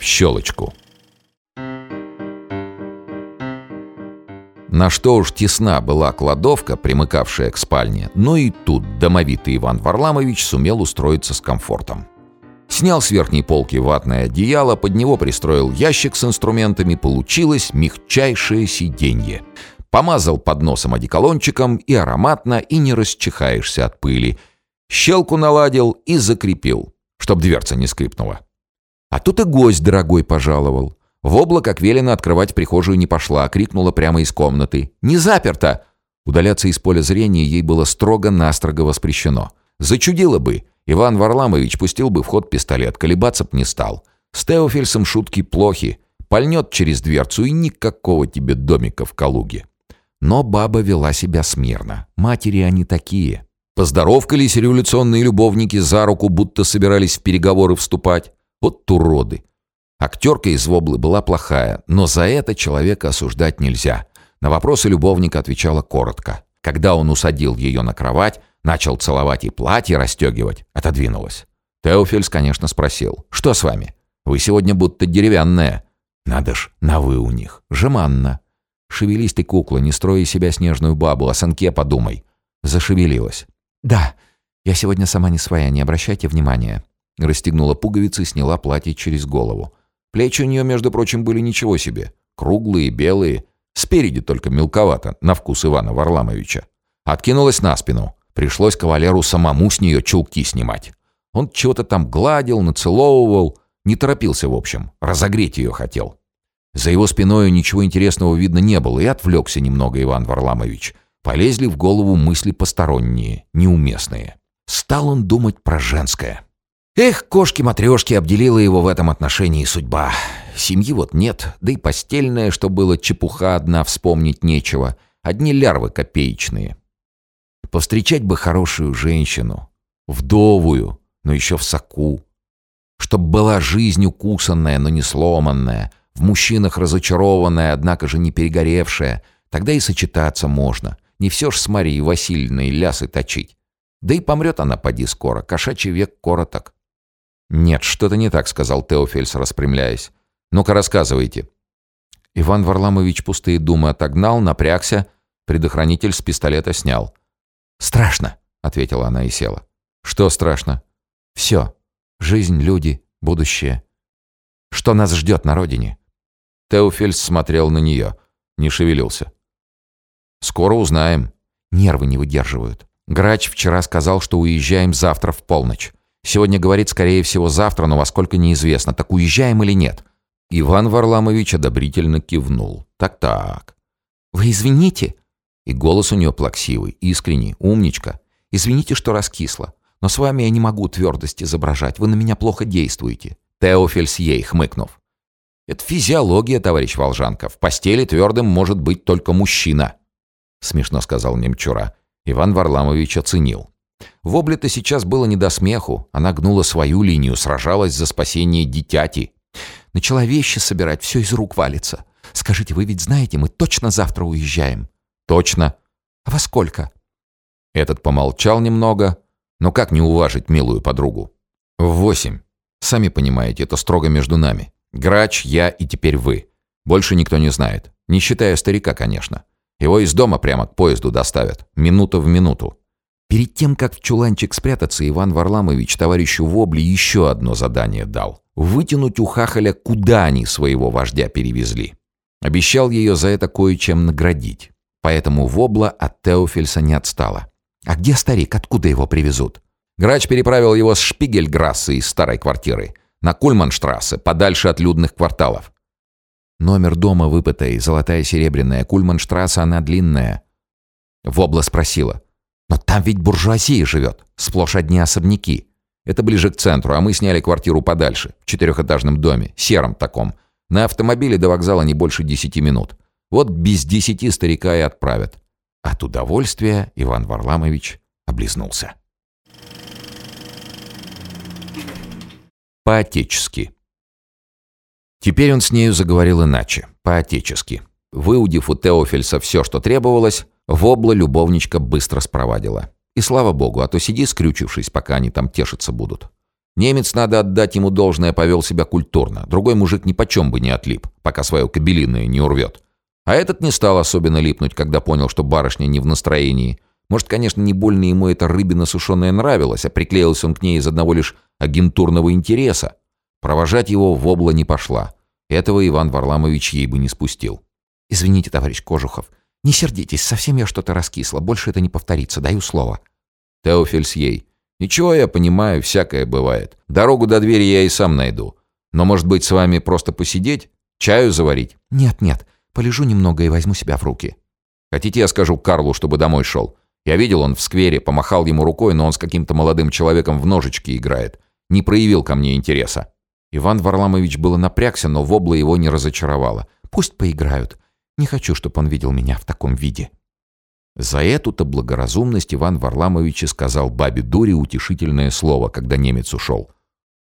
в щелочку. На что уж тесна была кладовка, примыкавшая к спальне, но и тут домовитый Иван Варламович сумел устроиться с комфортом. Снял с верхней полки ватное одеяло, под него пристроил ящик с инструментами, получилось мягчайшее сиденье. Помазал под носом одеколончиком и ароматно, и не расчихаешься от пыли. Щелку наладил и закрепил, чтоб дверца не скрипнула. А тут и гость дорогой пожаловал. Вобла, как велено, открывать прихожую не пошла, крикнула прямо из комнаты. «Не заперто!» Удаляться из поля зрения ей было строго-настрого воспрещено. Зачудило бы. Иван Варламович пустил бы в ход пистолет, колебаться б не стал. С Теофельсом шутки плохи. Пальнет через дверцу и никакого тебе домика в Калуге. Но баба вела себя смирно. Матери они такие. Поздоровкались революционные любовники за руку, будто собирались в переговоры вступать. Вот уроды. Актерка из Воблы была плохая, но за это человека осуждать нельзя. На вопросы любовника отвечала коротко. Когда он усадил ее на кровать, начал целовать и платье расстегивать, отодвинулась. Теофельс, конечно, спросил, «Что с вами? Вы сегодня будто деревянная». «Надо ж, на вы у них. Жеманно». «Шевелись ты, кукла, не строй себя снежную бабу, о сынке подумай». Зашевелилась. «Да, я сегодня сама не своя, не обращайте внимания». Расстегнула пуговицы сняла платье через голову. Плечи у нее, между прочим, были ничего себе. Круглые, белые. Спереди только мелковато, на вкус Ивана Варламовича. Откинулась на спину. Пришлось кавалеру самому с нее чулки снимать. Он чего-то там гладил, нацеловывал. Не торопился, в общем. Разогреть ее хотел. За его спиной ничего интересного видно не было, и отвлекся немного Иван Варламович. Полезли в голову мысли посторонние, неуместные. Стал он думать про женское. Эх, кошки-матрешки обделила его в этом отношении судьба. Семьи вот нет, да и постельное, что было чепуха одна, вспомнить нечего. Одни лярвы копеечные. Повстречать бы хорошую женщину. Вдовую, но еще в соку. Чтоб была жизнь укусанная, но не сломанная. В мужчинах разочарованная, однако же не перегоревшая. Тогда и сочетаться можно. Не все ж с Марией Васильевной лясы точить. Да и помрет она, поди скоро. Кошачий век короток. «Нет, что-то не так», — сказал Теофельс, распрямляясь. «Ну-ка, рассказывайте». Иван Варламович пустые думы отогнал, напрягся, предохранитель с пистолета снял. «Страшно», — ответила она и села. «Что страшно?» «Все. Жизнь, люди, будущее. Что нас ждет на родине?» Теофельс смотрел на нее, не шевелился. «Скоро узнаем». Нервы не выдерживают. Грач вчера сказал, что уезжаем завтра в полночь. Сегодня говорит, скорее всего, завтра, но во сколько неизвестно. Так уезжаем или нет?» Иван Варламович одобрительно кивнул. «Так-так». «Вы извините?» И голос у нее плаксивый, искренний, умничка. «Извините, что раскисла. Но с вами я не могу твердость изображать. Вы на меня плохо действуете». Теофельс ей хмыкнув. «Это физиология, товарищ Волжанка. В постели твердым может быть только мужчина», — смешно сказал Немчура. Иван Варламович оценил. Вобле-то сейчас было не до смеху. Она гнула свою линию, сражалась за спасение дитяти. Начала вещи собирать, все из рук валится. Скажите, вы ведь знаете, мы точно завтра уезжаем? Точно. А во сколько? Этот помолчал немного. Но как не уважить милую подругу? В восемь. Сами понимаете, это строго между нами. Грач, я и теперь вы. Больше никто не знает. Не считая старика, конечно. Его из дома прямо к поезду доставят. Минута в минуту. Перед тем, как в чуланчик спрятаться, Иван Варламович товарищу Вобли еще одно задание дал. Вытянуть у хахаля, куда они своего вождя перевезли. Обещал ее за это кое-чем наградить. Поэтому Вобла от Теофельса не отстала. «А где старик? Откуда его привезут?» Грач переправил его с Шпигельграссы из старой квартиры. На Кульманштрассе, подальше от людных кварталов. Номер дома выпытай, золотая серебряная. Кульманштрассе, она длинная. Вобла спросила. Но там ведь буржуазия живет, сплошь одни особняки. Это ближе к центру, а мы сняли квартиру подальше, в четырехэтажном доме, сером таком. На автомобиле до вокзала не больше десяти минут. Вот без десяти старика и отправят. От удовольствия Иван Варламович облизнулся. По-отечески. Теперь он с нею заговорил иначе, по-отечески. Выудив у Теофельса все, что требовалось, Вобла любовничка быстро спровадила. И слава богу, а то сиди скрючившись, пока они там тешиться будут. Немец, надо отдать ему должное, повел себя культурно. Другой мужик ни почем бы не отлип, пока свое кабелиное не урвет. А этот не стал особенно липнуть, когда понял, что барышня не в настроении. Может, конечно, не больно ему эта рыбина сушеная нравилась, а приклеился он к ней из одного лишь агентурного интереса. Провожать его в обла не пошла. Этого Иван Варламович ей бы не спустил. «Извините, товарищ Кожухов, не сердитесь, совсем я что-то раскисла, больше это не повторится, даю слово». Теофельс ей. «Ничего, я понимаю, всякое бывает. Дорогу до двери я и сам найду. Но, может быть, с вами просто посидеть? Чаю заварить?» «Нет-нет, полежу немного и возьму себя в руки». «Хотите, я скажу Карлу, чтобы домой шел? Я видел, он в сквере, помахал ему рукой, но он с каким-то молодым человеком в ножички играет. Не проявил ко мне интереса». Иван Варламович было напрягся, но вобла его не разочаровала. «Пусть поиграют. Не хочу, чтобы он видел меня в таком виде». За эту-то благоразумность Иван Варламович сказал бабе Дуре утешительное слово, когда немец ушел.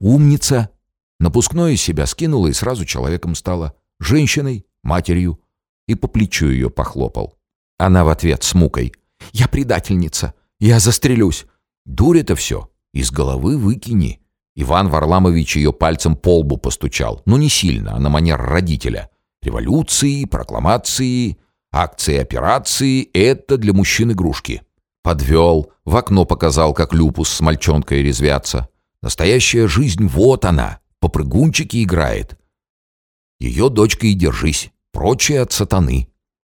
«Умница!» Напускное из себя скинула и сразу человеком стала. Женщиной, матерью. И по плечу ее похлопал. Она в ответ с мукой. «Я предательница! Я застрелюсь!» «Дурь-то все! Из головы выкини!» Иван Варламович ее пальцем по лбу постучал. Ну, не сильно, а на манер родителя. Революции, прокламации, акции, операции — это для мужчин игрушки. Подвел, в окно показал, как люпус с мальчонкой резвятся. Настоящая жизнь, вот она, попрыгунчики играет. Ее дочка и держись, прочее от сатаны.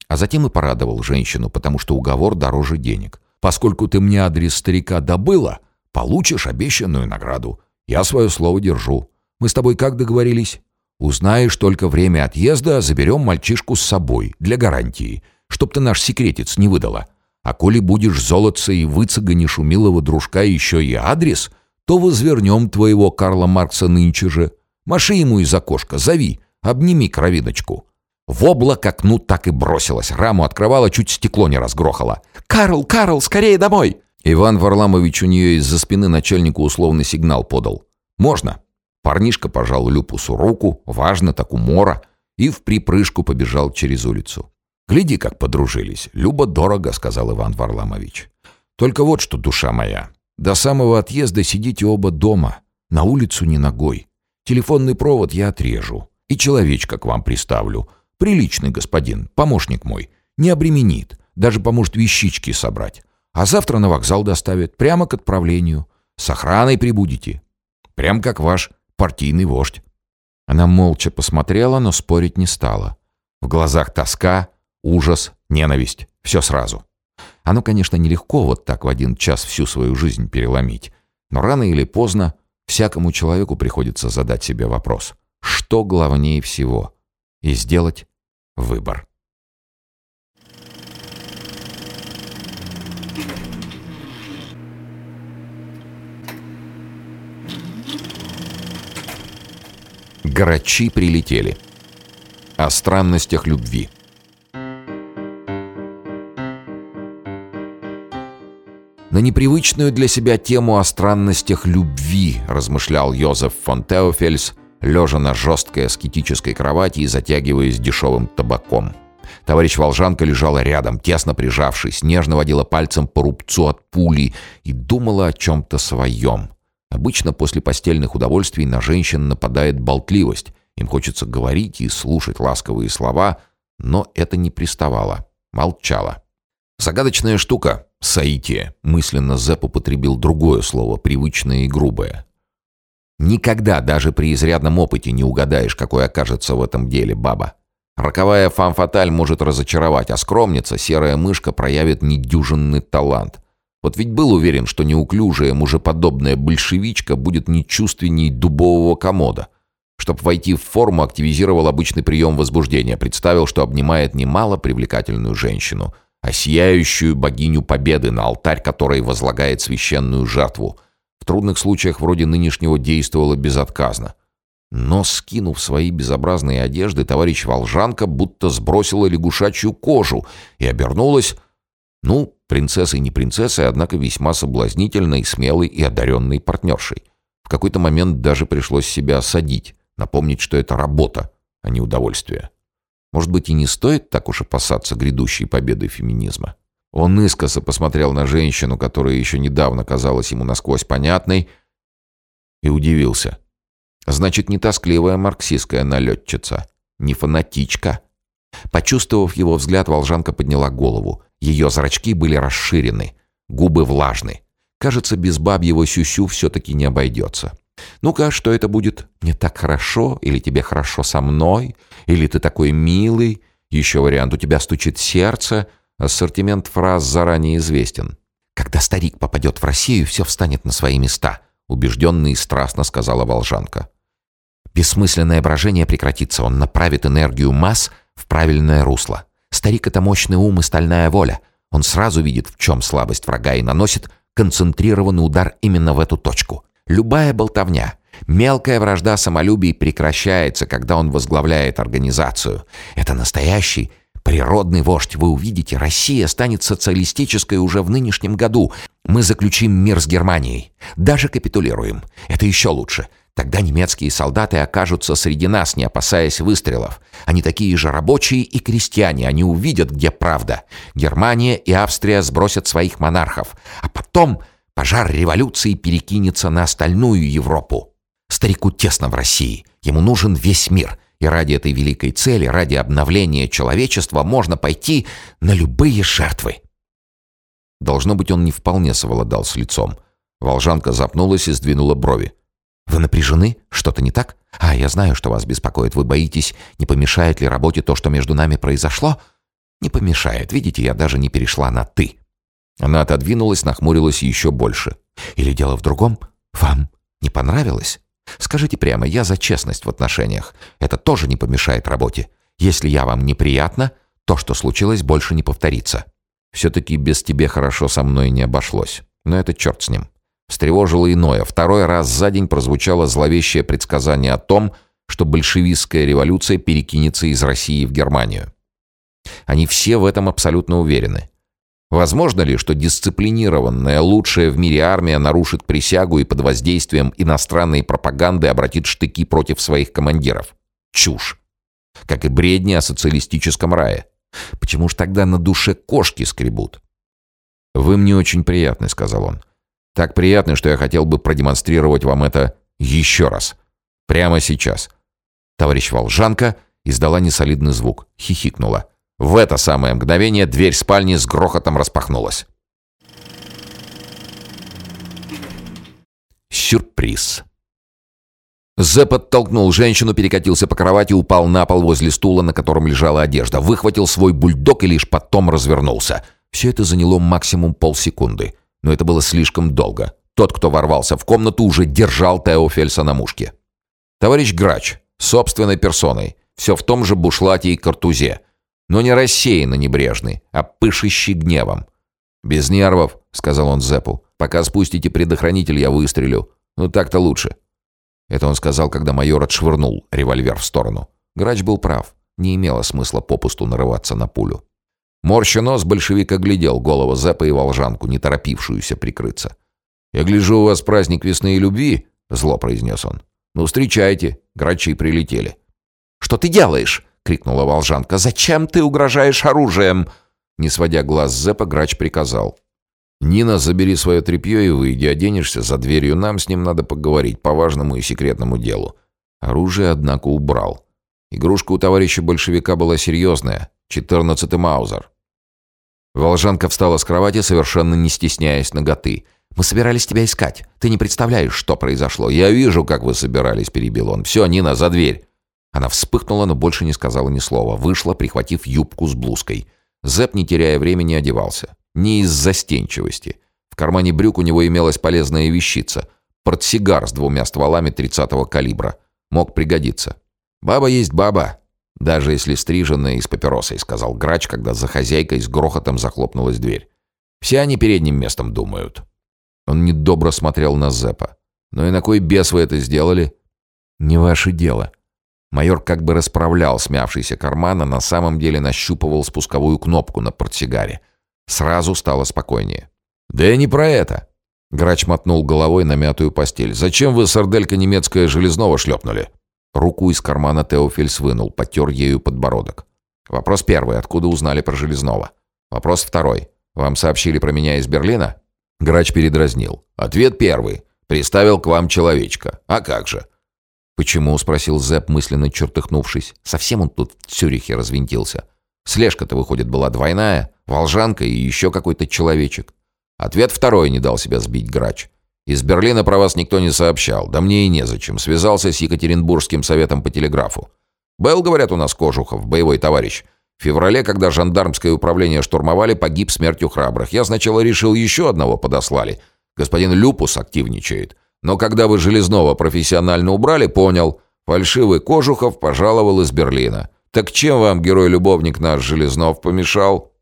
А затем и порадовал женщину, потому что уговор дороже денег. Поскольку ты мне адрес старика добыла, получишь обещанную награду. Я свое слово держу. Мы с тобой как договорились? Узнаешь только время отъезда, заберем мальчишку с собой, для гарантии, чтоб ты наш секретец не выдала. А коли будешь золотца и выцеганишь у милого дружка еще и адрес, то возвернем твоего Карла Маркса нынче же. Маши ему из окошка, зови, обними кровиночку». Вобла к окну так и бросилась, раму открывала, чуть стекло не разгрохало. «Карл, Карл, скорее домой!» Иван Варламович у нее из-за спины начальнику условный сигнал подал. «Можно». Парнишка пожал Люпусу руку, важно так умора, и в припрыжку побежал через улицу. «Гляди, как подружились. Люба дорого», — сказал Иван Варламович. «Только вот что, душа моя, до самого отъезда сидите оба дома, на улицу не ногой. Телефонный провод я отрежу и человечка к вам приставлю. Приличный господин, помощник мой, не обременит, даже поможет вещички собрать. А завтра на вокзал доставят, прямо к отправлению. С охраной прибудете. Прям как ваш партийный вождь». Она молча посмотрела, но спорить не стала. В глазах тоска, ужас, ненависть. Все сразу. Оно, конечно, нелегко вот так в один час всю свою жизнь переломить. Но рано или поздно всякому человеку приходится задать себе вопрос. Что главнее всего? И сделать выбор. Грачи прилетели. О странностях любви. На непривычную для себя тему о странностях любви размышлял Йозеф фон Теофельс, лежа на жесткой аскетической кровати и затягиваясь дешевым табаком. Товарищ Волжанка лежала рядом, тесно прижавшись, нежно водила пальцем по рубцу от пули и думала о чем-то своем. Обычно после постельных удовольствий на женщин нападает болтливость. Им хочется говорить и слушать ласковые слова, но это не приставало. Молчала. Загадочная штука — саития. Мысленно Зэп употребил другое слово, привычное и грубое. Никогда, даже при изрядном опыте, не угадаешь, какой окажется в этом деле баба. Роковая фан-фаталь может разочаровать, а скромница, серая мышка, проявит недюжинный талант — вот ведь был уверен, что неуклюжая, мужеподобная большевичка будет нечувственней дубового комода. Чтоб войти в форму, активизировал обычный прием возбуждения, представил, что обнимает немало привлекательную женщину, а сияющую богиню победы, на алтарь которой возлагает священную жертву. В трудных случаях вроде нынешнего действовала безотказно. Но, скинув свои безобразные одежды, товарищ Волжанка будто сбросила лягушачью кожу и обернулась, ну, Принцессой не принцессой, однако весьма соблазнительной, смелой и одаренной партнершей. В какой-то момент даже пришлось себя осадить, напомнить, что это работа, а не удовольствие. Может быть, и не стоит так уж опасаться грядущей победы феминизма? Он искоса посмотрел на женщину, которая еще недавно казалась ему насквозь понятной, И удивился. Значит, не тоскливая марксистская налетчица, не фанатичка. Почувствовав его взгляд, Волжанка подняла голову. Ее зрачки были расширены, губы влажны. Кажется, без бабьего сюсю все-таки не обойдется. «Ну-ка, что это будет? Не так хорошо? Или тебе хорошо со мной? Или ты такой милый? Еще вариант, у тебя стучит сердце?» Ассортимент фраз заранее известен. «Когда старик попадет в Россию, все встанет на свои места», убежденно и страстно сказала Волжанка. «Бессмысленное брожение прекратится, он направит энергию масс в правильное русло. Старик — это мощный ум и стальная воля. Он сразу видит, в чем слабость врага и наносит концентрированный удар именно в эту точку. Любая болтовня, мелкая вражда самолюбий прекращается, когда он возглавляет организацию. Это настоящий природный вождь. Вы увидите, Россия станет социалистической уже в нынешнем году. Мы заключим мир с Германией. Даже капитулируем. Это еще лучше. Тогда немецкие солдаты окажутся среди нас, не опасаясь выстрелов. Они такие же рабочие и крестьяне, они увидят, где правда. Германия и Австрия сбросят своих монархов. А потом пожар революции перекинется на остальную Европу. Старику тесно в России. Ему нужен весь мир. И ради этой великой цели, ради обновления человечества, можно пойти на любые жертвы. Должно быть, он не вполне совладал с лицом. Волжанка запнулась и сдвинула брови. Вы напряжены? Что-то не так? А, я знаю, что вас беспокоит. Вы боитесь, не помешает ли работе то, что между нами произошло? Не помешает. Видите, я даже не перешла на «ты». Она отодвинулась, нахмурилась еще больше. Или дело в другом? Вам не понравилось? Скажите прямо, я за честность в отношениях. Это тоже не помешает работе. Если я вам неприятна, то, что случилось, больше не повторится. Все-таки без тебе хорошо со мной не обошлось. Но это черт с ним. Встревожило иное. Второй раз за день прозвучало зловещее предсказание о том, что большевистская революция перекинется из России в Германию. Они все в этом абсолютно уверены. Возможно ли, что дисциплинированная, лучшая в мире армия нарушит присягу и под воздействием иностранной пропаганды обратит штыки против своих командиров? Чушь. Как и бредни о социалистическом рае. Почему ж тогда на душе кошки скребут? «Вы мне очень приятны», — сказал он. Так приятно, что я хотел бы продемонстрировать вам это еще раз. Прямо сейчас. Товарищ Волжанка издала несолидный звук, хихикнула. В это самое мгновение дверь спальни с грохотом распахнулась. Сюрприз. Зэп оттолкнул женщину, перекатился по кровати, упал на пол возле стула, на котором лежала одежда, выхватил свой бульдог и лишь потом развернулся. Все это заняло максимум полсекунды но это было слишком долго. Тот, кто ворвался в комнату, уже держал Теофельса на мушке. Товарищ Грач, собственной персоной, все в том же бушлате и картузе, но не рассеянно небрежный, а пышущий гневом. «Без нервов», — сказал он Зепу. «Пока спустите предохранитель, я выстрелю. Ну так-то лучше». Это он сказал, когда майор отшвырнул револьвер в сторону. Грач был прав. Не имело смысла попусту нарываться на пулю. Морща нос, большевик оглядел голову Зепа и Волжанку, не торопившуюся прикрыться. «Я гляжу, у вас праздник весны и любви», — зло произнес он. «Ну, встречайте, грачи прилетели». «Что ты делаешь?» — крикнула Волжанка. «Зачем ты угрожаешь оружием?» Не сводя глаз с Зепа, грач приказал. «Нина, забери свое тряпье и выйди, оденешься за дверью. Нам с ним надо поговорить по важному и секретному делу». Оружие, однако, убрал. Игрушка у товарища большевика была серьезная. Четырнадцатый Маузер. Волжанка встала с кровати, совершенно не стесняясь ноготы. «Мы собирались тебя искать. Ты не представляешь, что произошло. Я вижу, как вы собирались», — перебил он. «Все, Нина, за дверь». Она вспыхнула, но больше не сказала ни слова. Вышла, прихватив юбку с блузкой. Зэп, не теряя времени, одевался. Не из застенчивости. В кармане брюк у него имелась полезная вещица. Портсигар с двумя стволами 30-го калибра. Мог пригодиться. «Баба есть баба», «Даже если стриженная и с папиросой», — сказал грач, когда за хозяйкой с грохотом захлопнулась дверь. «Все они передним местом думают». Он недобро смотрел на Зепа. «Ну и на кой бес вы это сделали?» «Не ваше дело». Майор как бы расправлял смявшийся карман, а на самом деле нащупывал спусковую кнопку на портсигаре. Сразу стало спокойнее. «Да я не про это!» Грач мотнул головой на мятую постель. «Зачем вы сарделька немецкая железного шлепнули?» Руку из кармана Теофельс вынул, потер ею подбородок. Вопрос первый. Откуда узнали про Железного? Вопрос второй. Вам сообщили про меня из Берлина? Грач передразнил. Ответ первый. Приставил к вам человечка. А как же?» «Почему?» — спросил Зэп, мысленно чертыхнувшись. «Совсем он тут в Цюрихе развинтился. Слежка-то, выходит, была двойная, волжанка и еще какой-то человечек». Ответ второй не дал себя сбить грач. «Из Берлина про вас никто не сообщал, да мне и незачем. Связался с Екатеринбургским советом по телеграфу. Был, говорят, у нас Кожухов, боевой товарищ. В феврале, когда жандармское управление штурмовали, погиб смертью храбрых. Я сначала решил, еще одного подослали. Господин Люпус активничает. Но когда вы Железного профессионально убрали, понял, фальшивый Кожухов пожаловал из Берлина. Так чем вам герой-любовник наш Железнов помешал?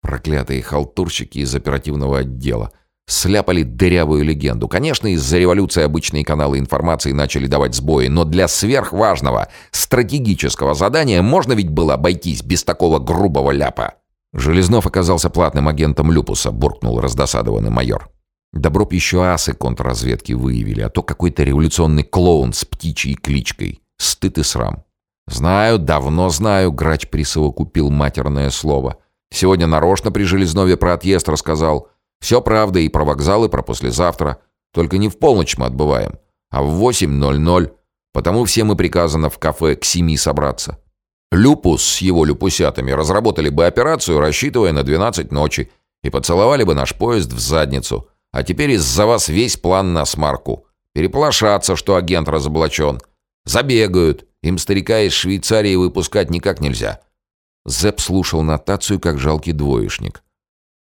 Проклятые халтурщики из оперативного отдела. Сляпали дырявую легенду. Конечно, из-за революции обычные каналы информации начали давать сбои, но для сверхважного, стратегического задания можно ведь было обойтись без такого грубого ляпа. Железнов оказался платным агентом Люпуса, буркнул раздосадованный майор. Добро б еще асы контрразведки выявили, а то какой-то революционный клоун с птичьей кличкой. Стыд и срам. «Знаю, давно знаю», — грач присовокупил матерное слово. «Сегодня нарочно при Железнове про отъезд рассказал. Все правда и про вокзал, и про послезавтра. Только не в полночь мы отбываем, а в 8.00. Потому всем и приказано в кафе к семи собраться. Люпус с его люпусятами разработали бы операцию, рассчитывая на 12 ночи, и поцеловали бы наш поезд в задницу. А теперь из-за вас весь план на смарку. Переполошатся, что агент разоблачен. Забегают. Им старика из Швейцарии выпускать никак нельзя». Зэп слушал нотацию, как жалкий двоечник.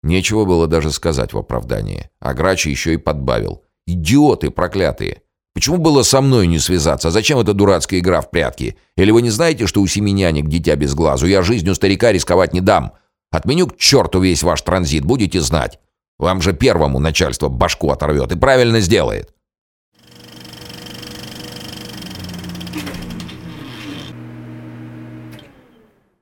Нечего было даже сказать в оправдании. А Грач еще и подбавил. «Идиоты проклятые! Почему было со мной не связаться? Зачем эта дурацкая игра в прятки? Или вы не знаете, что у семи нянек дитя без глазу? Я жизнью старика рисковать не дам. Отменю к черту весь ваш транзит, будете знать. Вам же первому начальство башку оторвет и правильно сделает.